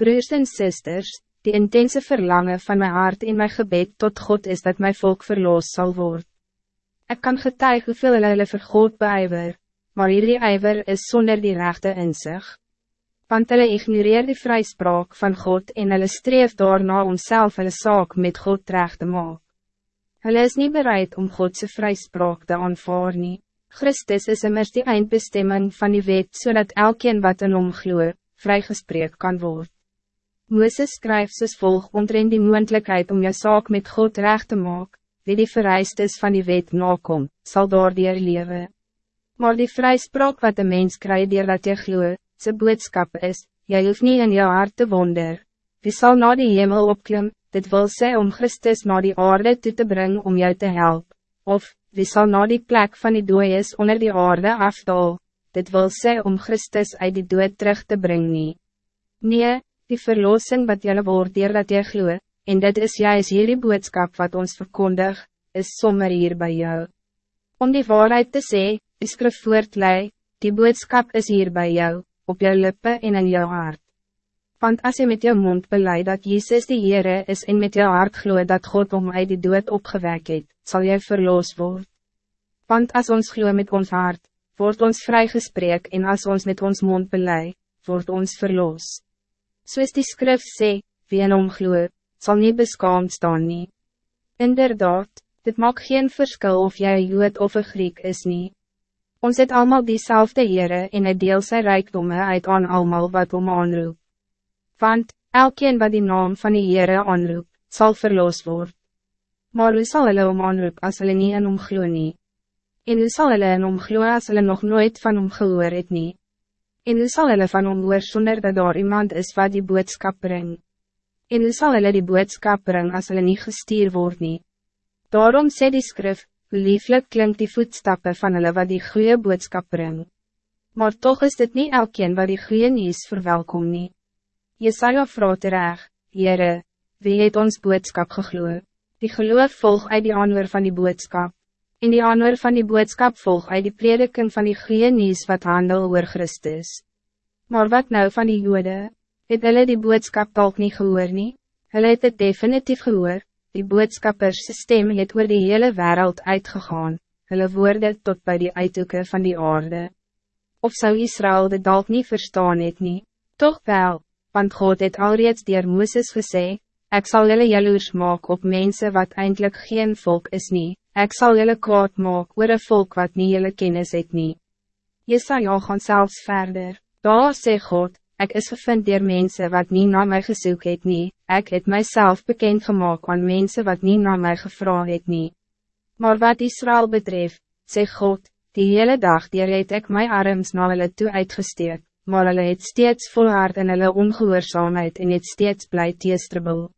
Broers en sisters, die intense verlangen van mijn hart in mijn gebed tot God is dat mijn volk verloos zal worden. Ik kan getuig hoeveel hulle vir God beijver, maar hierdie ijver is zonder die rechte inzicht. Want hulle ignoreer die vrijspraak van God en hulle streef daarna om self hulle saak met God recht te maak. Hulle is niet bereid om Godse vrijspraak te aanvaar nie. Christus is immers die eindbestemming van die wet, zodat elkeen wat in hom gloe, vrygespreek kan worden. Mooses skryf soos volg omtrent die moendlikheid om je zaak met God recht te maken, wie die vereistes van die wet nakom, sal daardier lewe. Maar die vrijspraak wat de mens krijgt dier dat je gloe, sy boodskap is, jy hoef nie in jou hart te wonder. Wie zal na die hemel opklim, dit wil sê om Christus na die aarde toe te brengen om jou te helpen. Of, wie zal na die plek van die dooies onder die aarde afdal, dit wil sê om Christus uit die dood terug te brengen. Nee, die verlossing wat jylle word dier dat jy gloe, en dit is juist hierdie boodskap wat ons verkondig, is sommer hier bij jou. Om die waarheid te sê, die skrif voortlei, die boodskap is hier bij jou, op jou lippen en in jou hart. Want als je met jou mond beleid dat Jezus die Heere is en met jou hart gloe dat God om uit die dood opgewek het, sal jy verloos word. Want als ons gloe met ons hart, wordt ons vrygespreek en als ons met ons mond beleid, wordt ons verloos. Soos die skrif sê, wie in hom gloe, sal nie beskaamd staan nie. Inderdaad, dit maakt geen verschil of jij Jood of een Griek is nie. Ons het allemaal diezelfde Heere en hy deel sy rijkdomme uit aan allemaal wat om aanroep. Want, elkeen wat die naam van die Heere aanroep, zal verloos worden. Maar hoe sal hulle om aanroep as hulle nie in hom gloe nie? En hoe sal hulle in hom glo as hulle nog nooit van hom gehoor het nie? En hoe sal hulle van hom hoor sonder dat daar iemand is wat die boodskap bring? En hoe sal hulle die boodskap bring as hulle nie gestuur word nie? Daarom sê die skrif, hoe lieflik klink die voetstappen van hulle wat die goede boodskap bring. Maar toch is dit niet elkeen wat die goede nieuws verwelkom nie. Jesaja vraagt terecht, Heere, wie het ons boodskap gegloe? Die geloof volg uit die aanhoor van die boodskap. In die aanhoor van die boodskap volg uit die prediking van die goeie nieuws wat handel oor Christus. Maar wat nou van die jode? Het hulle die boodskap talk nie gehoor nie? Hulle het het definitief gehoor, die boodskappers stem het oor die hele wereld uitgegaan, hulle woorde tot bij die uithoeken van die aarde. Of zou Israël de dalk niet verstaan het nie? Toch wel, want God het alreeds dier Mooses gesê, ik zal jullie jaloers maak op mensen wat eindelijk geen volk is niet. Ik zal jullie kwaad maak oor een volk wat niet jullie kennis het nie. Jesaja gaan zelfs verder. Daar sê God, ik is gevind dier mensen wat niet naar mij gesoek het nie, ek het mijzelf bekend gemaakt aan mensen wat niet naar mij gevra het nie. Maar wat Israël betreft, sê God, die hele dag dier het ek my arms na hulle toe uitgesteek, maar hulle het steeds volhard in hulle ongehoorzaamheid en het steeds blij teestribel.